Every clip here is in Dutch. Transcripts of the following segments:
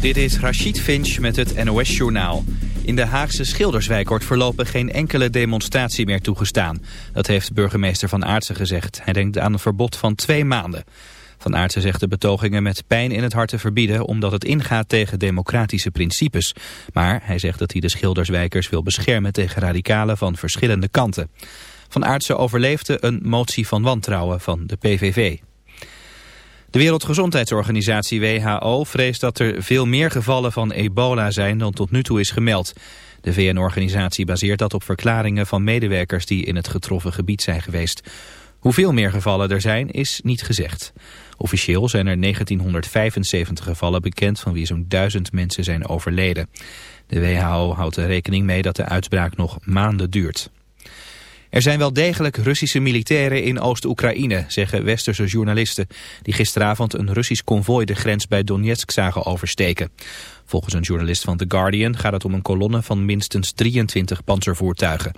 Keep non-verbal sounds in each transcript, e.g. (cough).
Dit is Rachid Finch met het NOS-journaal. In de Haagse Schilderswijk wordt voorlopig geen enkele demonstratie meer toegestaan. Dat heeft burgemeester Van Aartsen gezegd. Hij denkt aan een verbod van twee maanden. Van Aartsen zegt de betogingen met pijn in het hart te verbieden... omdat het ingaat tegen democratische principes. Maar hij zegt dat hij de Schilderswijkers wil beschermen tegen radicalen van verschillende kanten. Van Aartsen overleefde een motie van wantrouwen van de PVV. De Wereldgezondheidsorganisatie WHO vreest dat er veel meer gevallen van ebola zijn dan tot nu toe is gemeld. De VN-organisatie baseert dat op verklaringen van medewerkers die in het getroffen gebied zijn geweest. Hoeveel meer gevallen er zijn is niet gezegd. Officieel zijn er 1975 gevallen bekend van wie zo'n duizend mensen zijn overleden. De WHO houdt er rekening mee dat de uitbraak nog maanden duurt. Er zijn wel degelijk Russische militairen in Oost-Oekraïne, zeggen westerse journalisten, die gisteravond een Russisch konvooi de grens bij Donetsk zagen oversteken. Volgens een journalist van The Guardian gaat het om een kolonne van minstens 23 panzervoertuigen.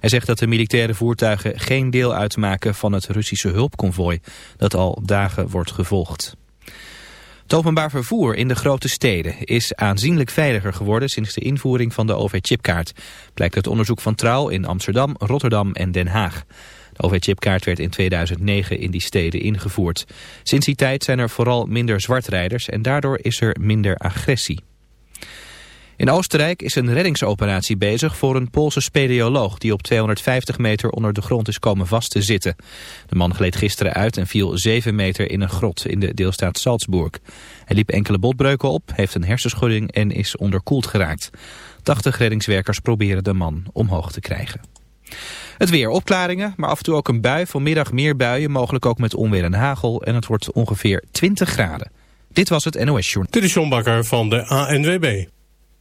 Hij zegt dat de militaire voertuigen geen deel uitmaken van het Russische hulpconvooi dat al dagen wordt gevolgd. Het openbaar vervoer in de grote steden is aanzienlijk veiliger geworden sinds de invoering van de OV-chipkaart. Blijkt uit onderzoek van Trouw in Amsterdam, Rotterdam en Den Haag. De OV-chipkaart werd in 2009 in die steden ingevoerd. Sinds die tijd zijn er vooral minder zwartrijders en daardoor is er minder agressie. In Oostenrijk is een reddingsoperatie bezig voor een Poolse speleoloog die op 250 meter onder de grond is komen vast te zitten. De man gleed gisteren uit en viel 7 meter in een grot in de deelstaat Salzburg. Hij liep enkele botbreuken op, heeft een hersenschudding en is onderkoeld geraakt. 80 reddingswerkers proberen de man omhoog te krijgen. Het weer opklaringen, maar af en toe ook een bui. Vanmiddag meer buien, mogelijk ook met onweer en hagel. En het wordt ongeveer 20 graden. Dit was het NOS Journal. Dit is John Bakker van de ANWB.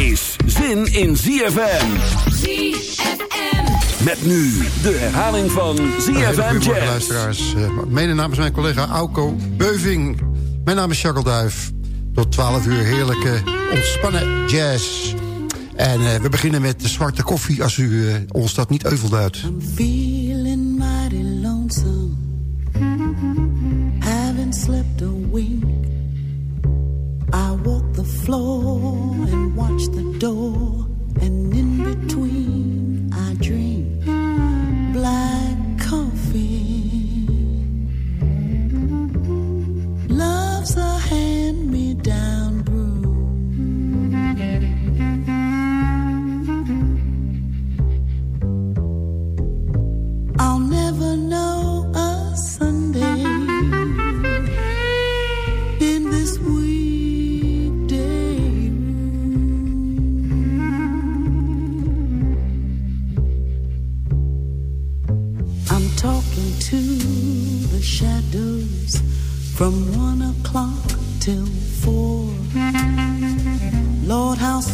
Is zin in ZFM. ZFM. Met nu de herhaling van ZFM Jazz. luisteraars. Eh, mede namens mijn collega Auko Beuving. Mijn naam is Jacques Duif. Tot 12 uur heerlijke ontspannen jazz. En uh, we beginnen met de zwarte koffie als u uh, ons dat niet euvel duidt. I'm feeling mighty lonesome. Haven't slept a wink. I walk the floor and watch the door. And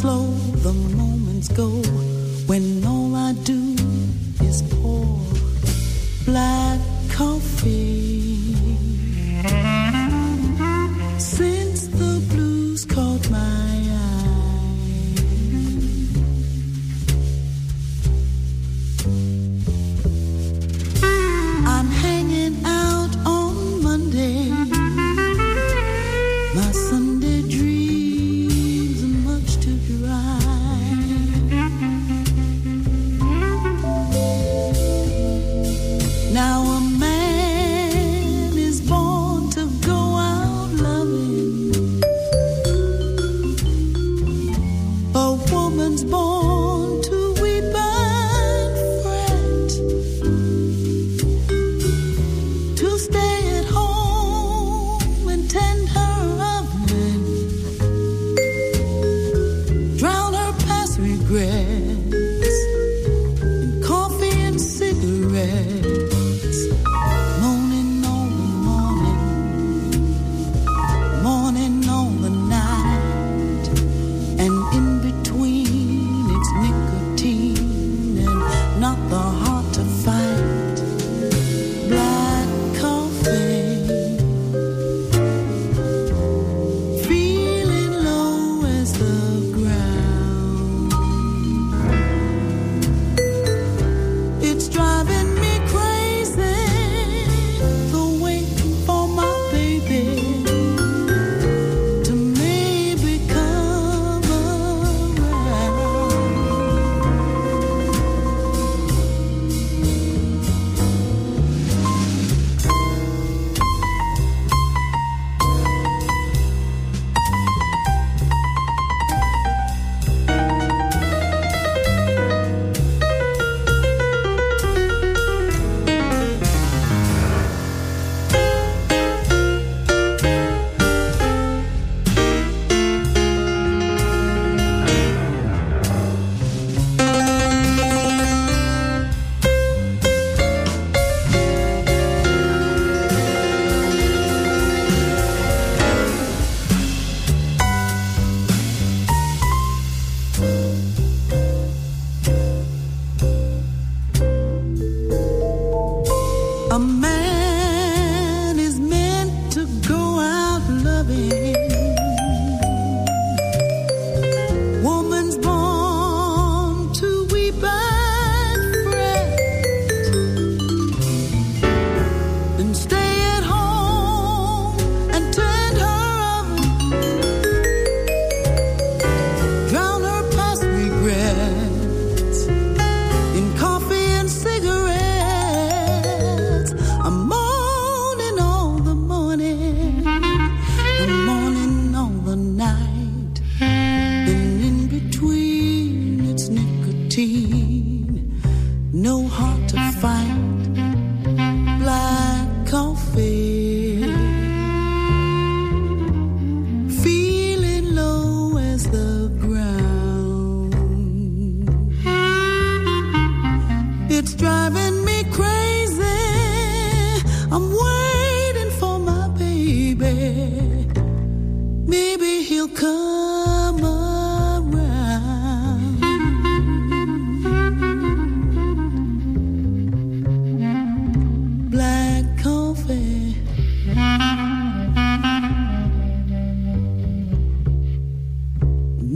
slow the moments go.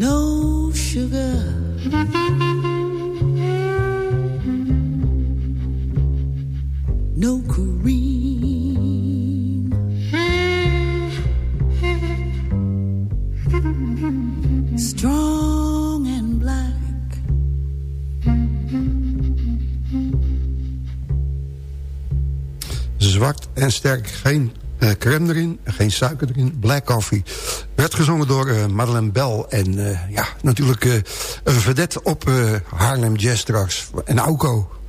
No sugar. No cream. Strong and black. Zwart en sterk, geen uh, crème erin, geen suiker erin, black coffee gezongen door uh, Madeleine Bell. En eh, ja, natuurlijk eh, een vedette op Haarlem Jazz straks. En Auko.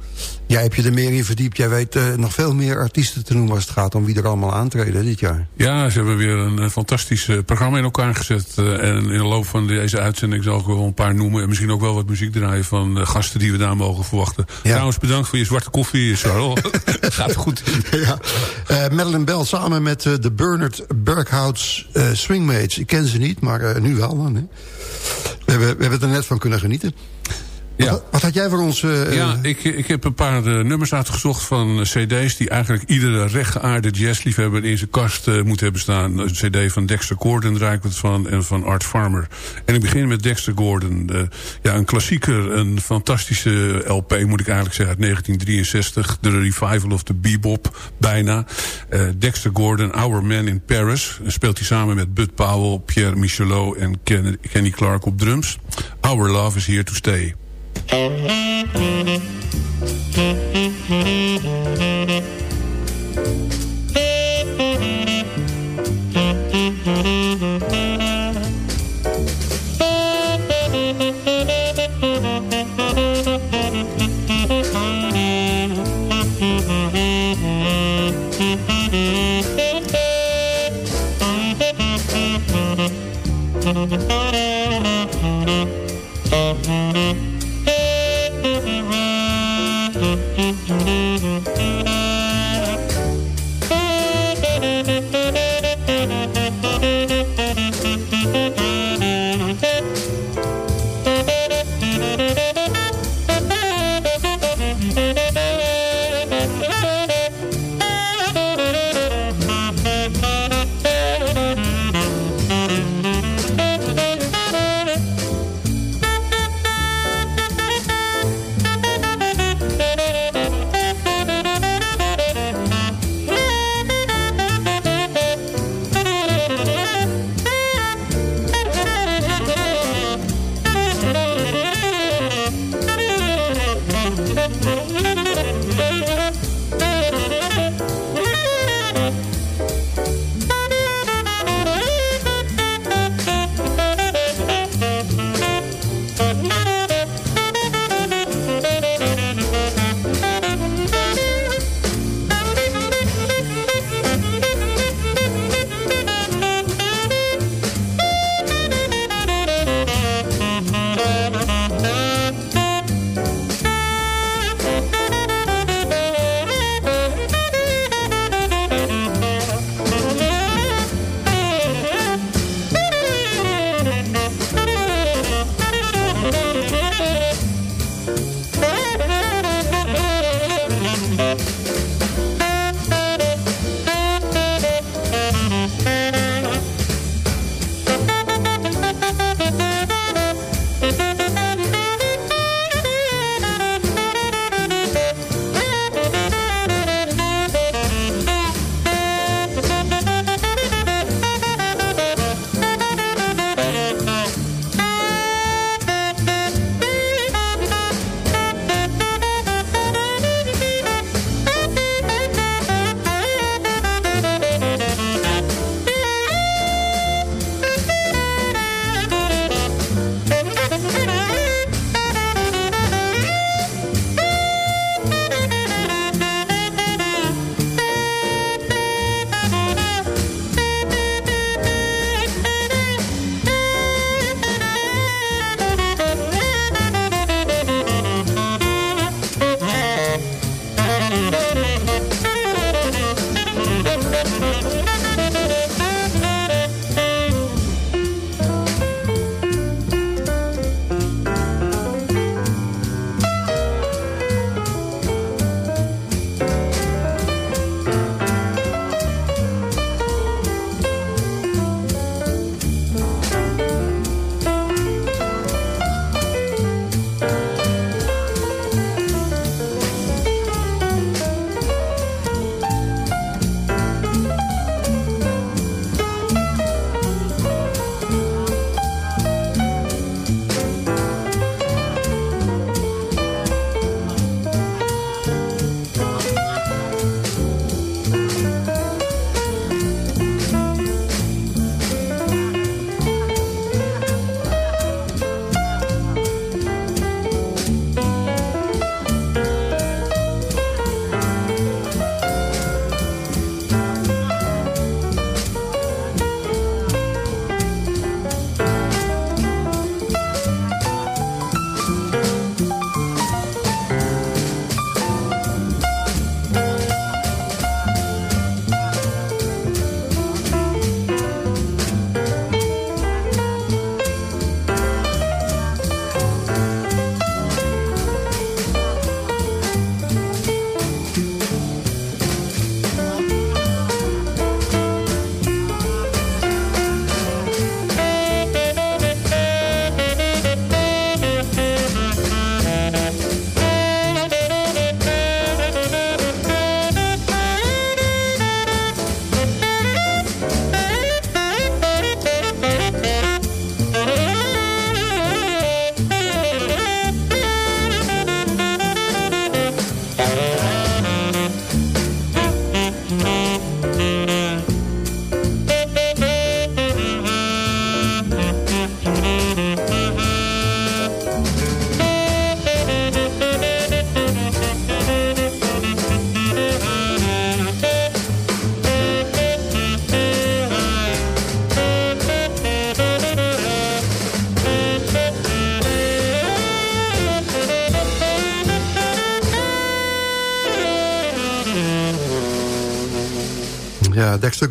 Jij hebt je er meer in verdiept. Jij weet uh, nog veel meer artiesten te noemen als het gaat om wie er allemaal aantreden dit jaar. Ja, ze hebben weer een, fantastisch programma in elkaar gezet. Uh, en in de loop van deze uitzending zal ik wel een paar noemen. En misschien ook wel wat muziek draaien van gasten die we daar mogen verwachten. Ja. Trouwens, bedankt voor je zwarte koffie, Charles. (laughs) Gaat goed. ja. Madeline Bell samen met de Bernard Berghouts Swingmates. Ik ken ze niet, maar nu wel dan. Hè. We hebben, we hebben er net van kunnen genieten. Ja. Wat, wat, had jij voor ons... Uh, ja, ik, ik heb een paar uh, nummers uitgezocht van uh, cd's... die eigenlijk iedere rechtgeaarde jazzliefhebber in zijn kast moet hebben staan. Een cd van Dexter Gordon draai ik wat van en van Art Farmer. En ik begin met Dexter Gordon. ja, een klassieker, een fantastische LP moet ik eigenlijk zeggen... uit 1963, de revival of the bebop, bijna. Dexter Gordon, Our Man in Paris. speelt hij samen met Bud Powell, Pierre Michelot en Kenny Clark op drums. Our Love is Here to Stay. Thank Ja,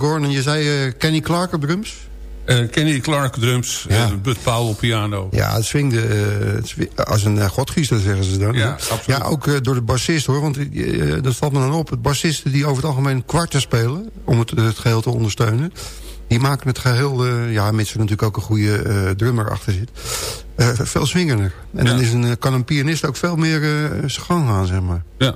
Gordon. Je zei eh, Kenny Clark op drums? Eh, Kenny Clark drums en Bud Powell piano. Ja, het swingde eh, als een uh, godgiezer, zeggen ze dan. Ja, ja ook door de bassist, hoor. Want dat valt me dan op. Het bassisten die over het algemeen kwarten spelen... om het, het geheel te ondersteunen... die maken het geheel... eh, ja, mits er natuurlijk ook een goede drummer achter zit... veel swingender. En dan is een, kan een pianist ook veel meer zijn gang gaan, zeg maar. Ja.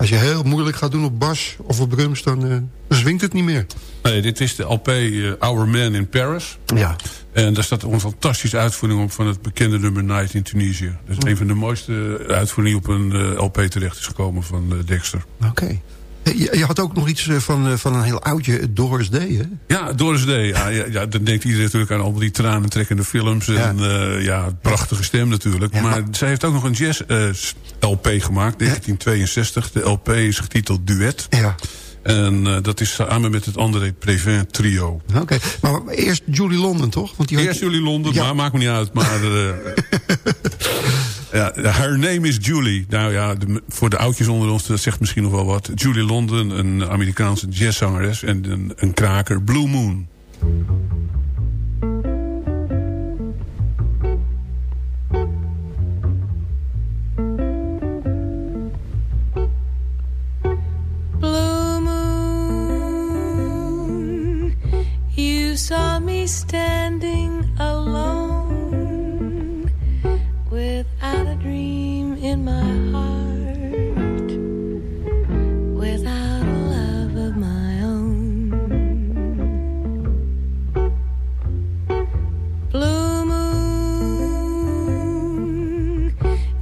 Als je heel moeilijk gaat doen op bas of op drums... dan, eh, dan zwingt het niet meer. Nee, dit is de LP eh, Our Man in Paris. Ja. En daar staat een fantastische uitvoering op van het bekende nummer Night in Tunisia. Dat is een van de mooiste uitvoeringen die op een eh, LP terecht is gekomen van eh, Dexter. Oké. Je had ook nog iets eh, van, eh, van een heel oudje, Doris Day, hè? Ja, Doris Day. Ja, ja, ja, dan denkt iedereen natuurlijk aan al die tranentrekkende films. En ja, ja prachtige stem natuurlijk. Ja, maar maar- zij heeft ook nog een jazz-LP gemaakt, 1962. De LP is getiteld Duet. Ja. En eh, dat is samen met het André Previn trio. Oké, maar eerst Julie London, toch? Want die had- Eerst jullie Londen, maar maakt me niet uit. Maar eh, (laughs) ja, her name is Julie. Nou ja, voor de oudjes onder ons, dat zegt misschien nog wel wat. Julie London, een Amerikaanse jazzzangeres en een, kraker, Blue Moon. Saw me standing alone in my heart, without a love of my own. Blue moon,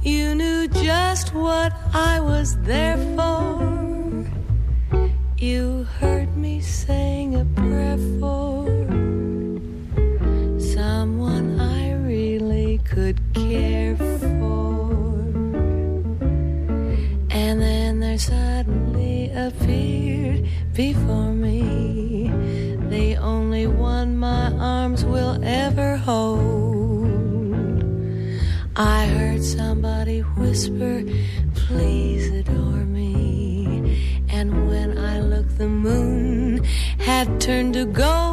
you knew just what I was there for. You heard me saying a prayer for suddenly appeared before me the only one my arms will ever hold. I heard somebody whisper, please adore me. And when I looked, the moon had turned to gold.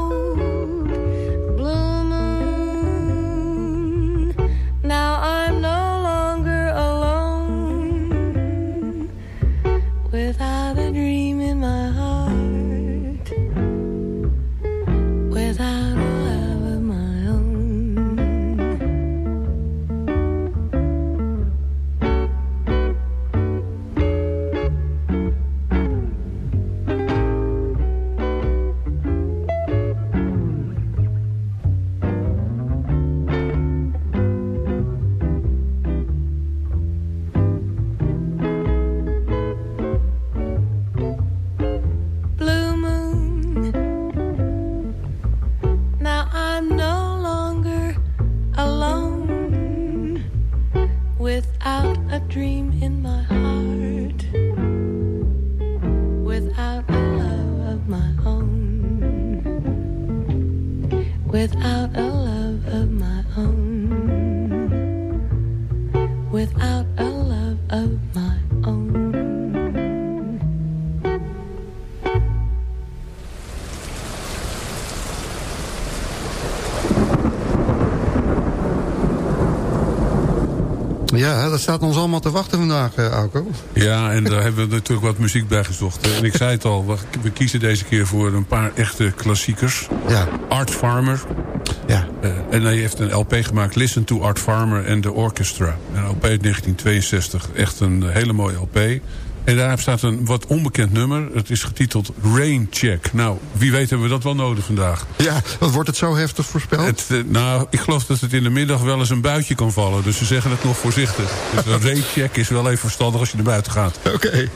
Dat staat ons allemaal te wachten vandaag, eh Auko. Ja, en daar hebben we natuurlijk wat muziek bij gezocht. En ik zei het al, we, we kiezen deze keer voor een paar echte klassiekers. Ja. Art Farmer. Ja. Eh, en hij heeft een LP gemaakt, Listen to Art Farmer and the Orchestra. Een LP uit 1962. Echt een hele mooie LP. En daarop staat een wat onbekend nummer. Het is getiteld Rain Check. Nou, wie weet hebben we dat wel nodig vandaag. Ja, wat wordt het zo heftig voorspeld? Het, eh, nou, ik geloof dat het in de middag wel eens een buitje kan vallen. Dus ze zeggen het nog voorzichtig. Dus een (laughs) rain check is wel even verstandig als je naar buiten gaat. Oké.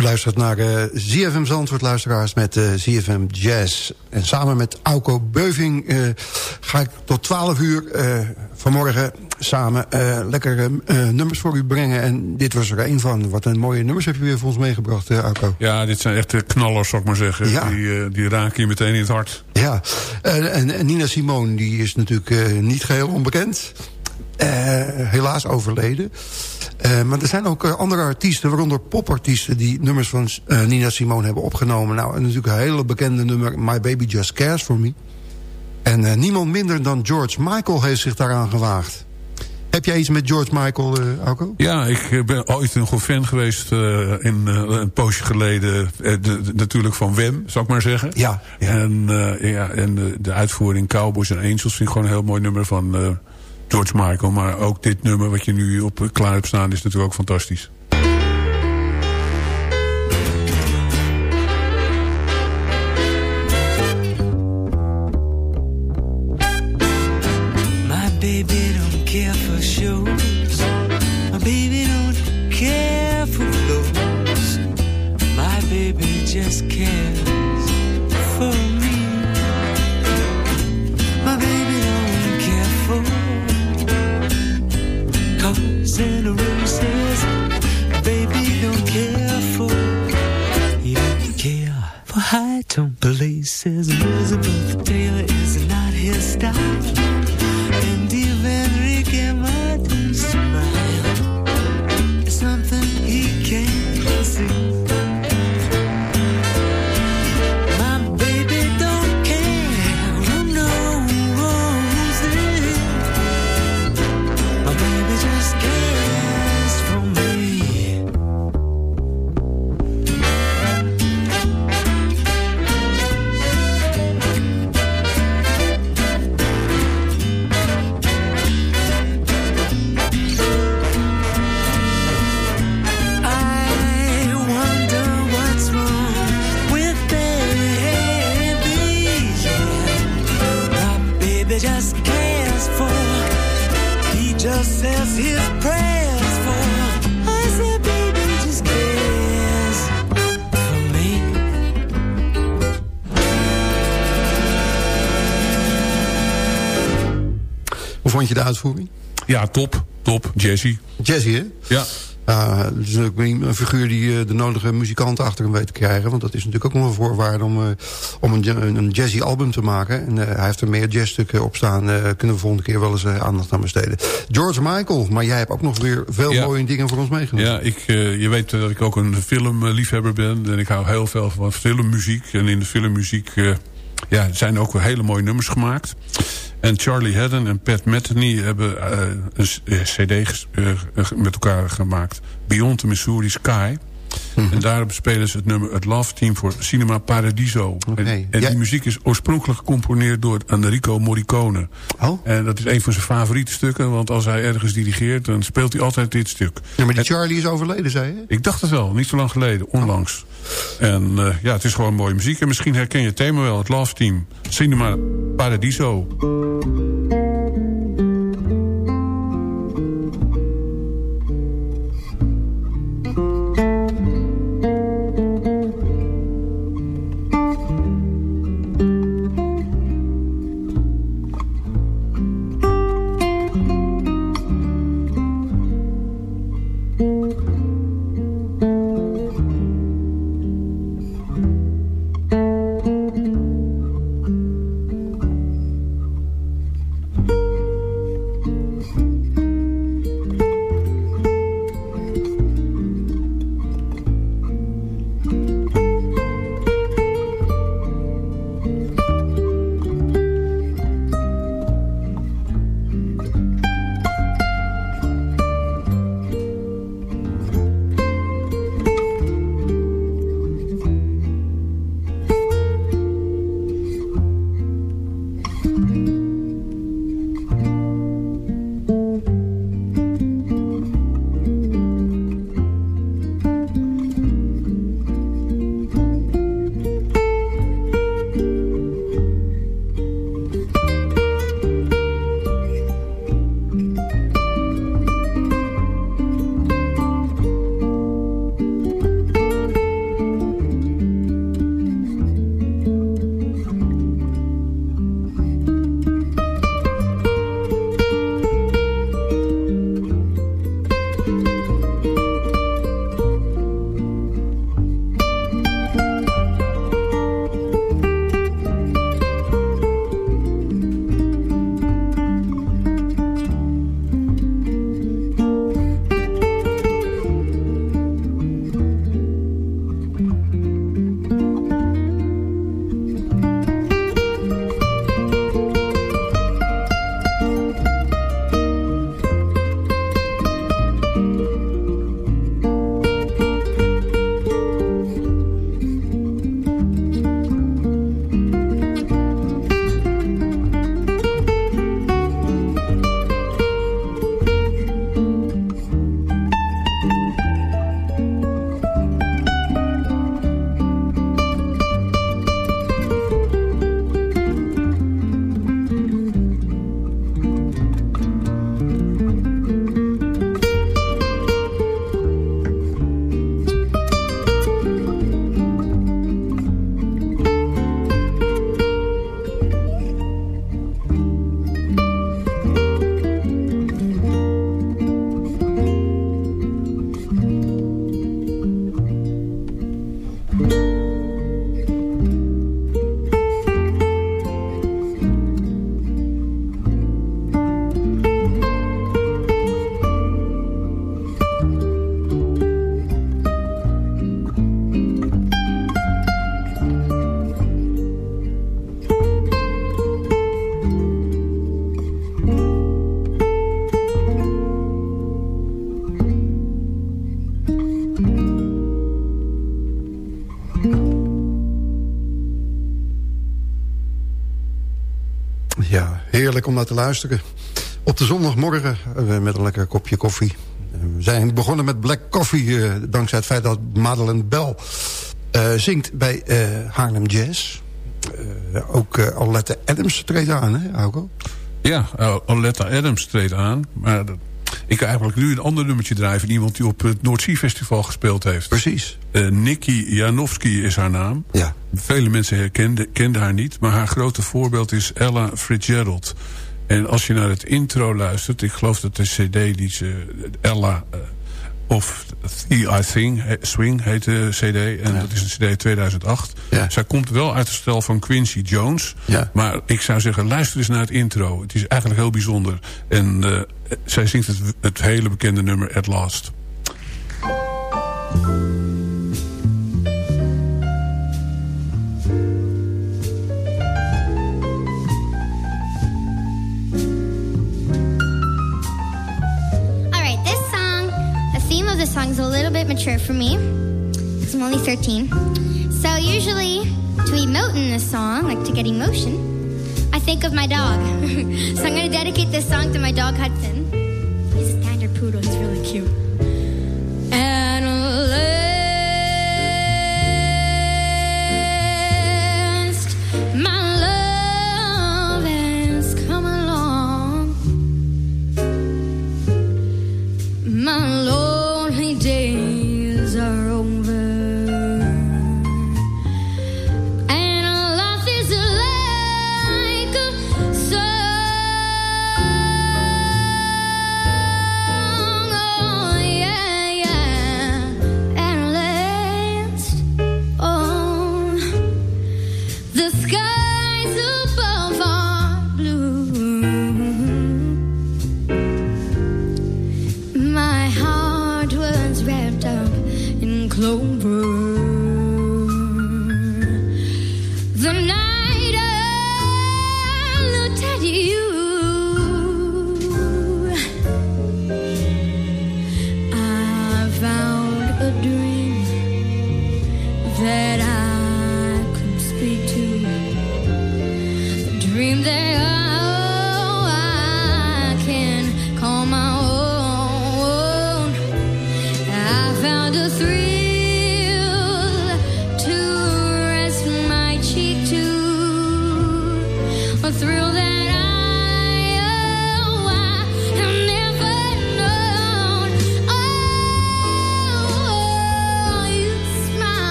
U luistert naar uh, ZFM Zandvoort, luisteraars, met uh, ZFM Jazz. En samen met Auko Beuving uh, ga ik tot 12 uur vanmorgen samen lekkere nummers voor u brengen. En dit was er een van. Wat een mooie nummers heb je weer voor ons meegebracht, Auko. Ja, dit zijn echt knallers, zou ik maar zeggen. Ja. Die, die raken je meteen in het hart. Ja, en, en Nina Simone die is natuurlijk niet geheel onbekend. helaas overleden. Uh, maar er zijn ook uh, andere artiesten, waaronder popartiesten... die nummers van uh, Nina Simone hebben opgenomen. Nou, en natuurlijk een hele bekende nummer... My Baby Just Cares For Me. En niemand minder dan George Michael heeft zich daaraan gewaagd. Heb jij iets met George Michael, uh, Alco? Ja, ik ben ooit een goed fan geweest uh, in uh, een poosje geleden. De, de, natuurlijk van Wem, zou ik maar zeggen. Ja. ja. En, ja, en de, de uitvoering Cowboys en Angels vind ik gewoon een heel mooi nummer van George Michael. Maar ook dit nummer wat je nu op klaar hebt staan is natuurlijk ook fantastisch. Uitvoering? Ja, top. Top. Jazzy. Jazzy, hè? Ja. Uh, is natuurlijk een figuur die uh, de nodige muzikanten achter hem weet te krijgen. Want dat is natuurlijk ook nog een voorwaarde om, uh, om een, een, jazzy album te maken. En hij heeft er meer jazzstukken op staan. kunnen we volgende keer wel eens aandacht aan besteden. George Michael, maar jij hebt ook nog weer veel Ja. mooie dingen voor ons meegenomen. Ja, ik, je weet dat ik ook een filmliefhebber ben. En ik hou heel veel van filmmuziek. En in de filmmuziek eh, ja, zijn ook hele mooie nummers gemaakt. En Charlie Haddon en Pat Metheny hebben eh, een eh, cd eh, met elkaar gemaakt. Beyond the Missouri Sky. Mhm. En daarop spelen ze het nummer Het Love Team voor Cinema Paradiso. En, die muziek is oorspronkelijk gecomponeerd door Enrico Morricone. Oh? En dat is een van zijn favoriete stukken. Want als hij ergens dirigeert, dan speelt hij altijd dit stuk. Ja, maar die Charlie is overleden, zei je? Ik dacht het wel, niet zo lang geleden, onlangs. En eh, ja, het is gewoon mooie muziek. En misschien herken je het thema wel, het Love Team. Cinema Paradiso. Naar te luisteren. Op de zondagmorgen uh, met een lekker kopje koffie. Uh, we zijn begonnen met Black Coffee... Uh, dankzij het feit dat Madeleine Bell zingt bij Haarlem Jazz. ook Aletta Adams treedt aan, hè, Auko? Ja, Aletta Adams treedt aan. Maar ik ga eigenlijk nu een ander nummertje draaien... van iemand die op het Noordzee Festival gespeeld heeft. Precies. Uh, Nikki Janowski is haar naam. Ja. Vele mensen herkenden, kenden haar niet. Maar haar grote voorbeeld is Ella Fitzgerald. En als je naar het intro luistert... ik geloof dat de cd die ze... Ella... Uh, of The I Think, Swing heet de cd. En ja. dat is een cd 2008. Ja. Zij komt wel uit het stel van Quincy Jones. Ja. Maar ik zou zeggen, luister eens naar het intro. Het is eigenlijk heel bijzonder. En uh, zij zingt het, het hele bekende nummer At Last. Alright, this song a theme of the song's a little bit mature for me because I'm only 13. So usually to emote in this song, like to get emotion, think of my dog. (laughs) so I'm going to dedicate this song to my dog Hudson. He's a standard poodle. He's really cute. And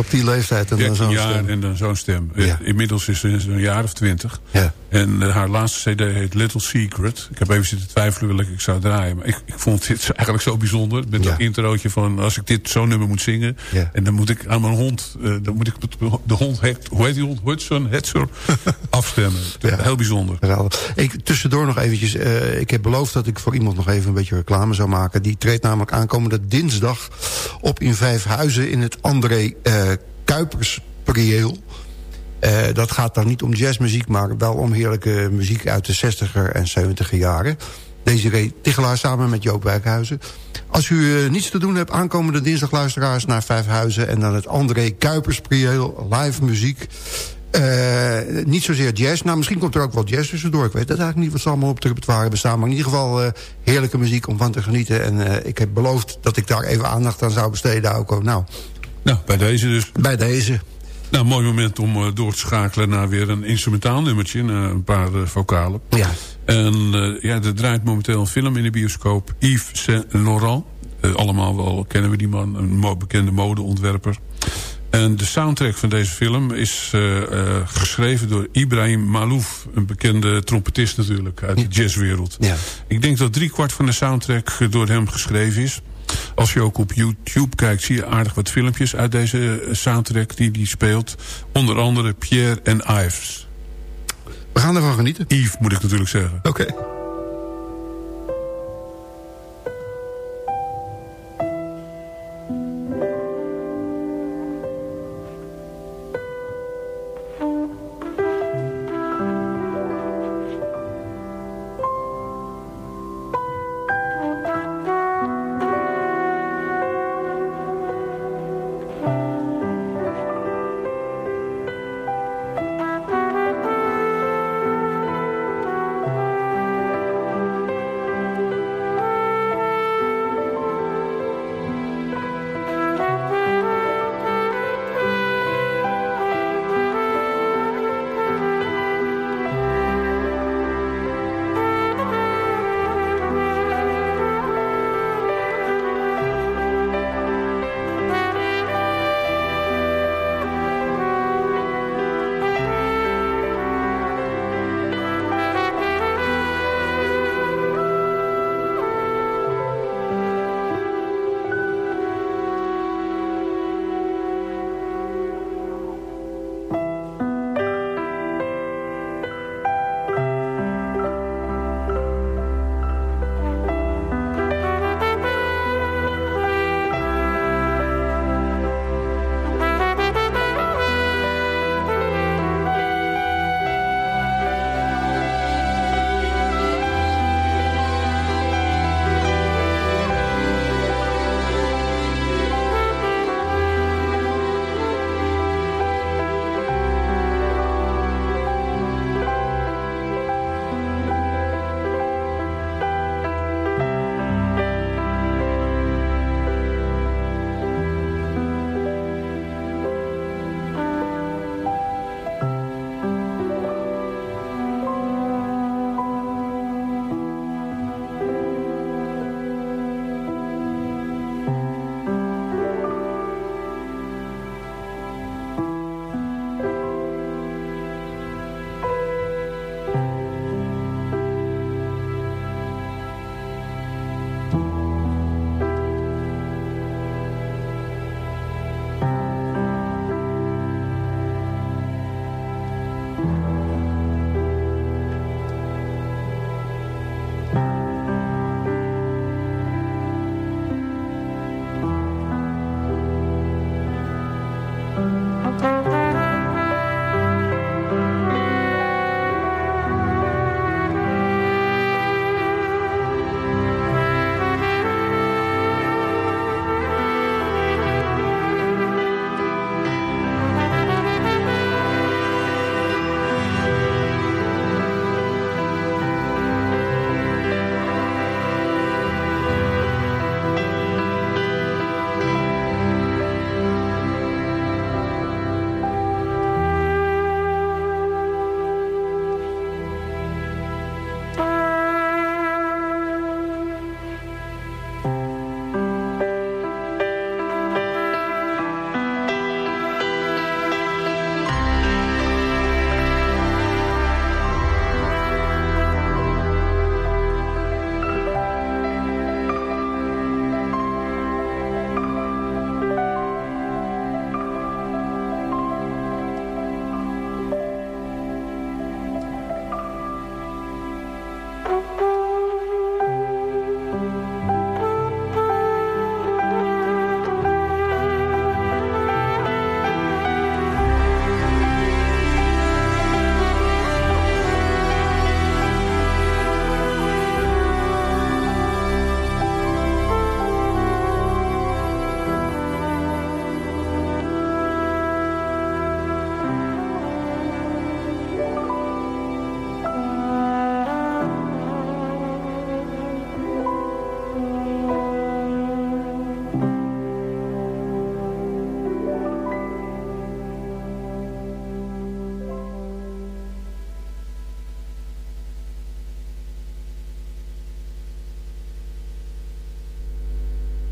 op die leeftijd en dan 13 zo'n stem. en dan zo'n stem. Ja. Eh, Inmiddels is ze een jaar of twintig. Ja. En eh, haar laatste cd heet Little Secret. Ik heb even zitten twijfelen welke ik zou draaien. Maar ik, ik vond dit (laughs) eigenlijk zo bijzonder. Met Ja. dat introotje van als ik dit zo'n nummer moet zingen. Ja. En dan moet ik aan mijn hond. eh, dan moet ik de, hond, hoe heet die hond? Hudson, Hetzer, (laughs) afstemmen. Ja. Heel bijzonder. Ik, tussendoor nog eventjes. eh, ik heb beloofd dat ik voor iemand nog even een beetje reclame zou maken. Die treedt namelijk aankomende dinsdag op in Vijfhuizen... in het André eh Kuipers prieel. Eh, dat gaat dan niet om jazzmuziek, maar wel om heerlijke muziek uit de 60er en 70er jaren. Desiree Tichelaar samen met Joop Wijkhuizen. Als u eh, niets te doen hebt, aankomende dinsdag luisteraars naar Vijfhuizen... en dan het André Kuipers prieel, live muziek. Eh, niet zozeer jazz. Nou, misschien komt er ook wel jazz tussendoor. Ik weet het eigenlijk niet wat ze allemaal op het repertoire hebben staan. Maar in ieder geval heerlijke muziek om van te genieten. En ik heb beloofd dat ik daar even aandacht aan zou besteden, Auko. Nou, Nou, bij deze dus. bij deze. Nou, mooi moment om eh, door te schakelen naar weer een instrumentaal nummertje. Naar een paar eh, vocalen. Ja. En eh, ja, er draait momenteel een film in de bioscoop. Yves Saint Laurent. Allemaal wel kennen we die man. Een bekende modeontwerper. En de soundtrack van deze film is uh, uh, geschreven door Ibrahim Malouf. Een bekende trompetist natuurlijk uit de jazzwereld. Ja. Ik denk dat driekwart van de soundtrack door hem geschreven is. Als je ook op YouTube kijkt, zie je aardig wat filmpjes uit deze soundtrack die hij speelt. Onder andere Pierre en Ives. We gaan ervan genieten. Yves moet ik natuurlijk zeggen. Oké.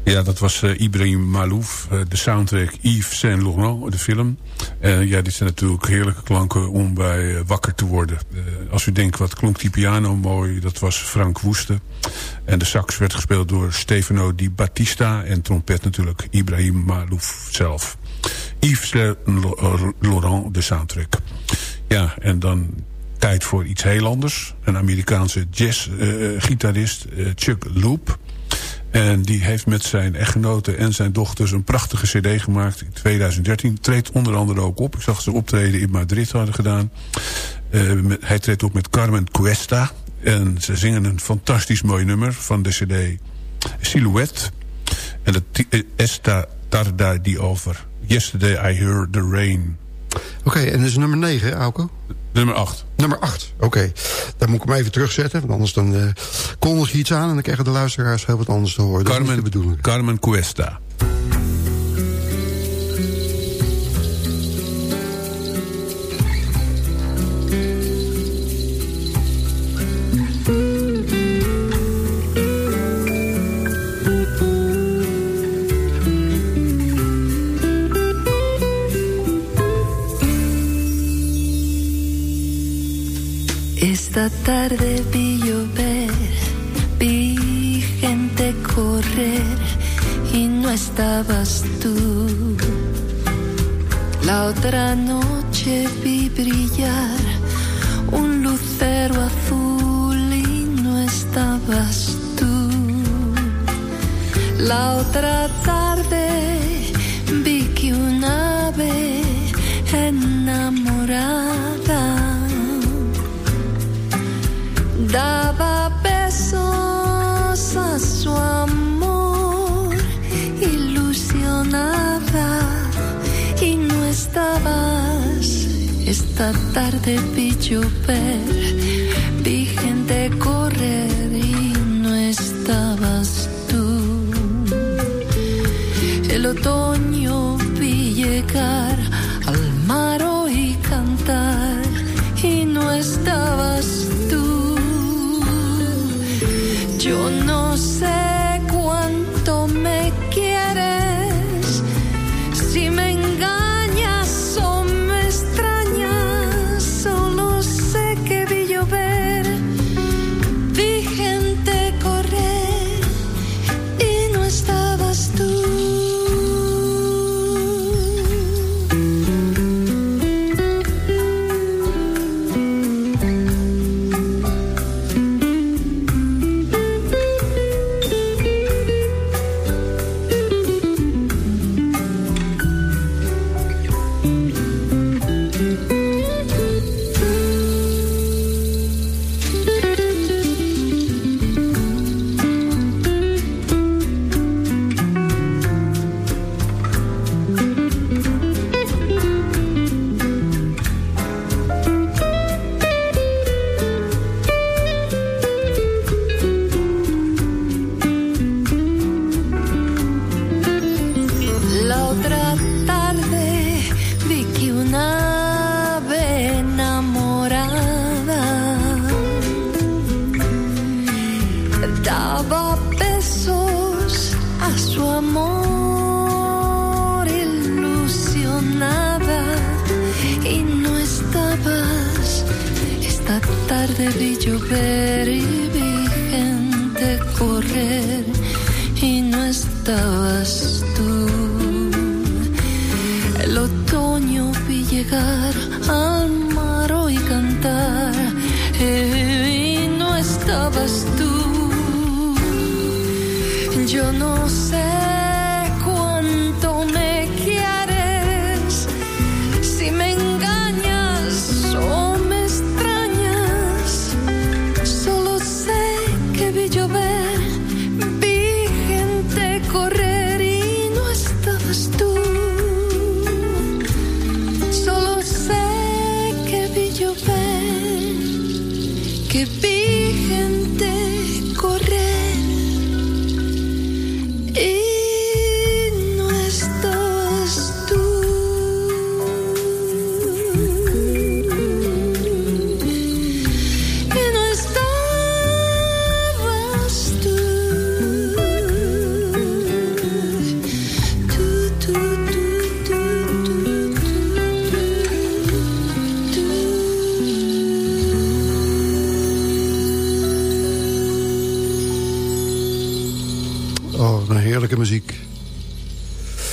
Ja, dat was uh, Ibrahim Malouf, uh, de soundtrack Yves Saint Laurent, de film. En ja, dit zijn natuurlijk heerlijke klanken om bij wakker te worden. als u denkt, wat klonk die piano mooi, dat was Frank Woeste. En de sax werd gespeeld door Stefano Di Battista en trompet natuurlijk Ibrahim Malouf zelf. Yves Saint Laurent, de soundtrack. Ja, en dan tijd voor iets heel anders. Een Amerikaanse jazzgitarist, Chuck Loop... En die heeft met zijn echtgenote en zijn dochters een prachtige cd gemaakt in 2013. Treedt onder andere ook op. Ik zag ze optreden in Madrid hadden gedaan. Met, hij treedt op met Carmen Cuesta. En ze zingen een fantastisch mooi nummer van de cd Silhouette. En dat uh, Esta Tarda die over. Yesterday I Heard the Rain. Oké, en dat is nummer 9, Auko? Nummer 8. Nummer 8, oké. Okay. Dan moet ik hem even terugzetten, want anders dan uh, kondig je iets aan... en dan krijgen de luisteraars heel wat anders te horen. Carmen, dat is de bedoeling. Carmen Cuesta. Esta tarde vi llover, vi gente correr y no estabas tú. La otra noche vi brillar un lucero azul y no estabas tú. La otra tarde vi que un ave enamorada daba besos a su amor, ilusionada y no estabas. Esta tarde vi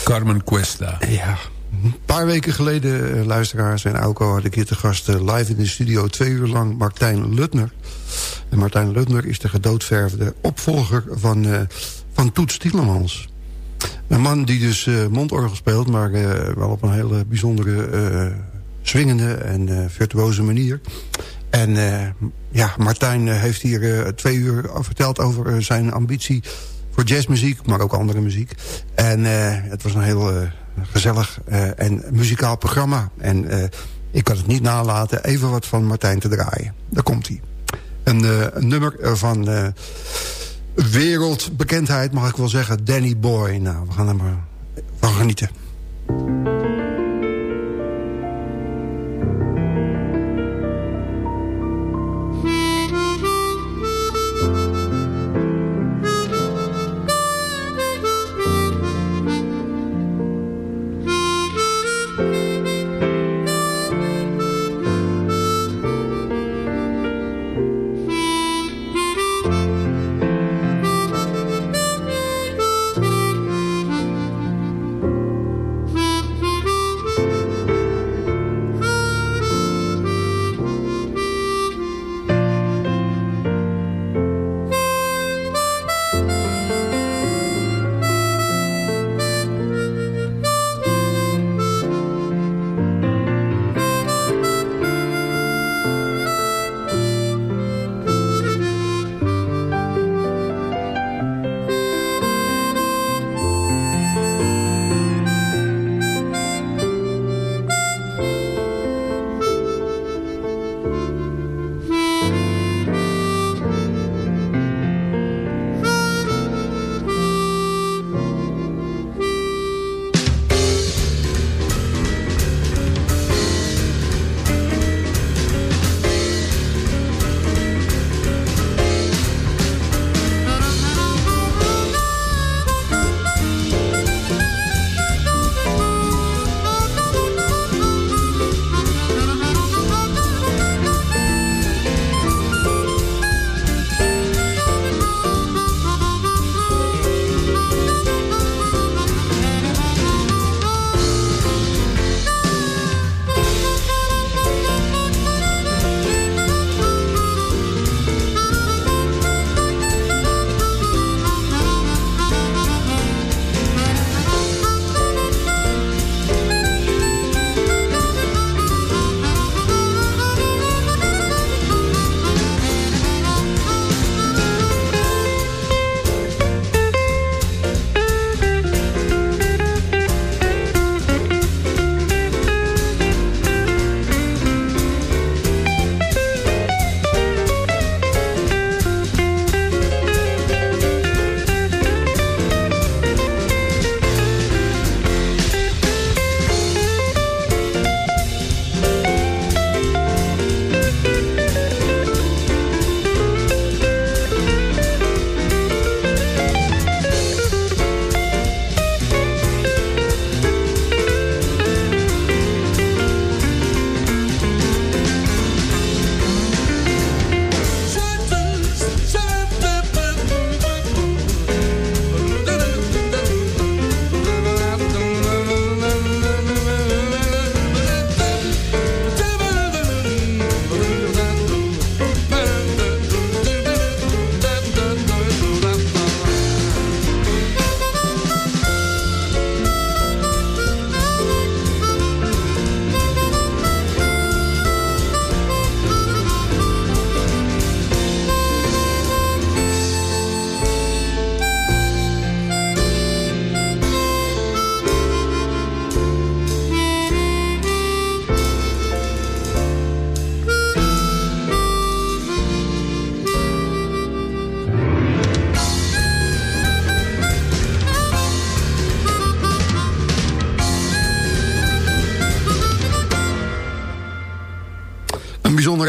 Carmen Cuesta. Ja. Een paar weken geleden, eh, luisteraars en Auko... had ik hier te gast eh, live in de studio twee uur lang Martijn Lutner. En Martijn Lutner is de gedoodverfde opvolger van, uh, van Toets Tielemans. Een man die dus uh, mondorgel speelt... maar wel op een hele bijzondere, swingende en virtuoze manier. En ja, Martijn heeft hier twee uur verteld over zijn ambitie voor jazzmuziek, maar ook andere muziek. En het was een heel gezellig en muzikaal programma. En ik kan het niet nalaten even wat van Martijn te draaien. Daar komt hij. Een, een nummer van wereldbekendheid, mag ik wel zeggen. Danny Boy. Nou, we gaan er maar van genieten.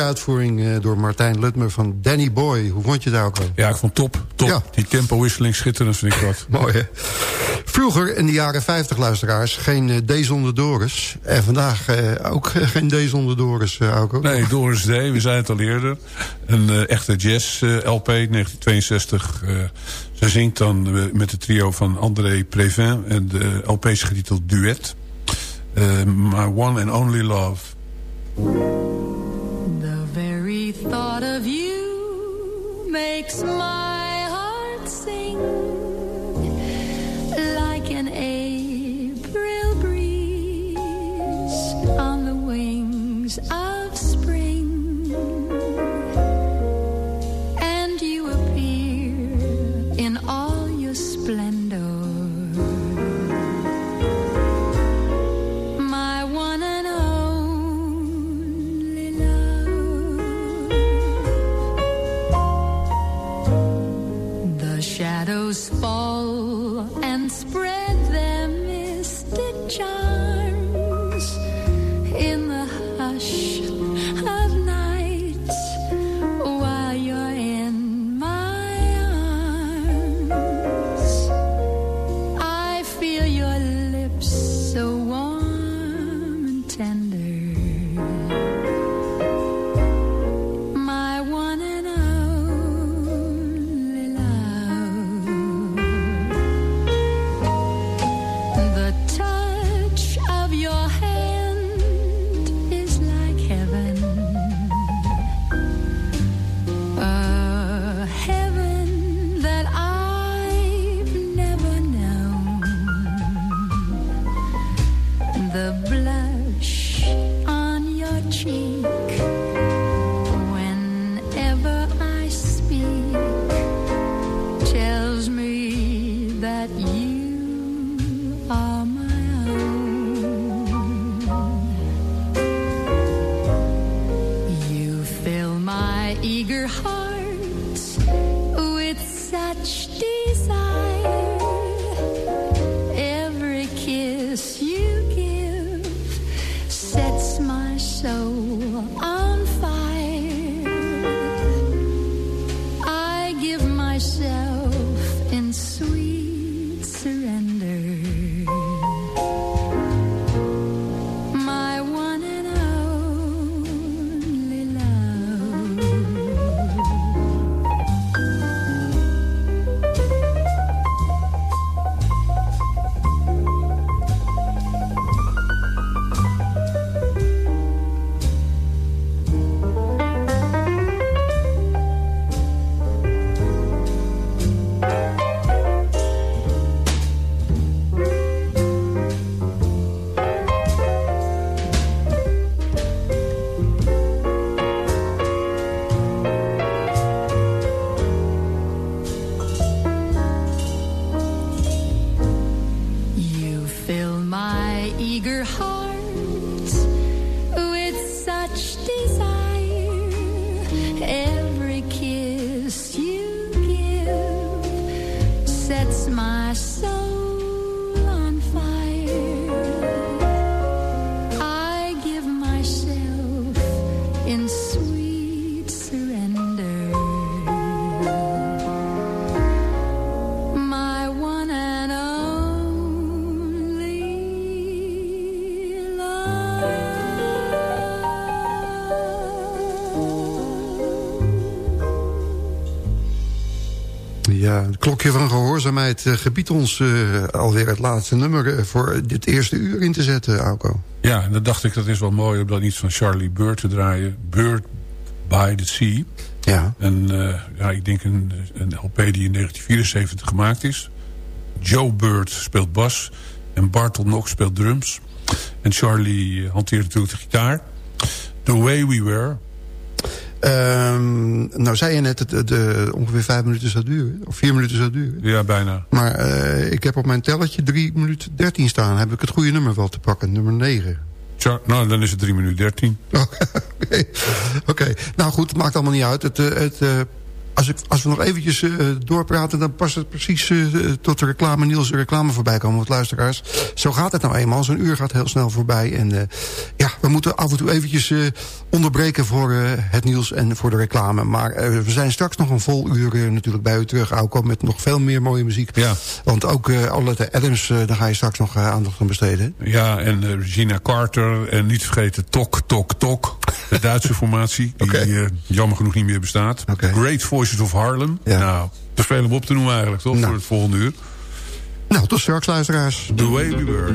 Uitvoering uh, door Martijn Lutmer van Danny Boy. Hoe vond je daar ook wel? Ja, ik vond top. top. Ja. Die tempowisseling schitterend vind ik dat. (laughs) Mooi hè? Vroeger, in de jaren 50 luisteraars, geen uh, D zonder Doris. En vandaag uh, ook (laughs) geen D zonder Doris, uh, ook. Nee, Doris D, we zijn het al eerder. Een echte jazz-LP, 1962. ze zingt dan met het trio van André Previn. En de LP is getiteld Duet. My One and Only Love. Makes my shadows fall and spread their mystic charms klokje van gehoorzaamheid eh, gebiedt ons eh, alweer het laatste nummer... eh, voor dit eerste uur in te zetten, Auko. Ja, en dan dacht ik dat is wel mooi om dan iets van Charlie Bird te draaien. Bird by the Sea. Ja. En ja, ik denk een, een LP die in 1974 gemaakt is. Joe Bird speelt bas en Bartel Knox speelt drums. En Charlie hanteert natuurlijk de gitaar. The Way We Were. Ehm, nou zei je net dat het eh, ongeveer vijf minuten zou duren. Of vier minuten zou duren. Ja, bijna. Maar eh, ik heb op mijn telletje drie minuten dertien staan. Heb ik het goede nummer wel te pakken, nummer negen. Char nou, dan is het 3 minuten 13. (laughs) Oké, Oké. nou goed, het maakt allemaal niet uit. Het, eh, het, als, ik, als we nog eventjes uh, doorpraten... dan past het precies uh, tot de reclame, Niels de reclame voorbij komen. Want luisteraars, zo gaat het nou eenmaal. Zo'n uur gaat heel snel voorbij. En uh, ja, we moeten af en toe eventjes onderbreken voor het nieuws en voor de reclame. Maar we zijn straks nog een vol uur natuurlijk bij u terug. Ook met nog veel meer mooie muziek. Ja. Want ook Alette Adams, daar ga je straks nog aandacht aan besteden. Ja, en Regina Carter. En niet vergeten Tok, Tok, Tok. De Duitse formatie. Die okay. jammer genoeg niet meer bestaat. Okay. Great Voices of Harlem. Ja. Nou, te veel om op te noemen eigenlijk, toch? Nou. Voor het volgende uur. Nou, tot straks luisteraars. The Way We Were.